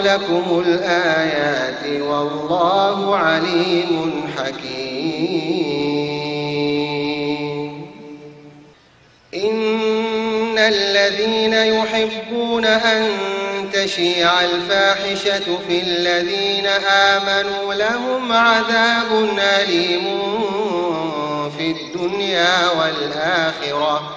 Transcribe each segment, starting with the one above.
لكم الآيات والله عليم حكيم. إن الذين يحبون أن تشيع الفاحشة في الذين آمنوا لهم عذاب أليم في الدنيا والآخرة.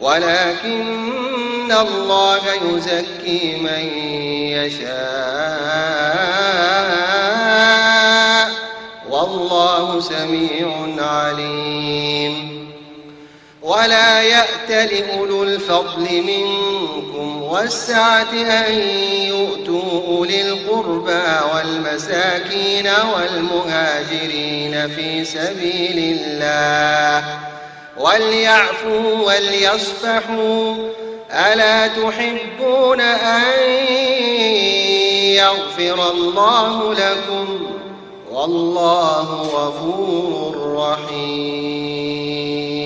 ولكن الله يزكي من يشاء. والله سميع عليم. ولا يأت لأولو الفضل منكم والسعة أن يؤتوا أولي القربى والمساكين والمهاجرين في سبيل الله. وليعفوا وليصفحوا. ألا تحبون أن يغفر الله لكم؟ والله غفور رحيم.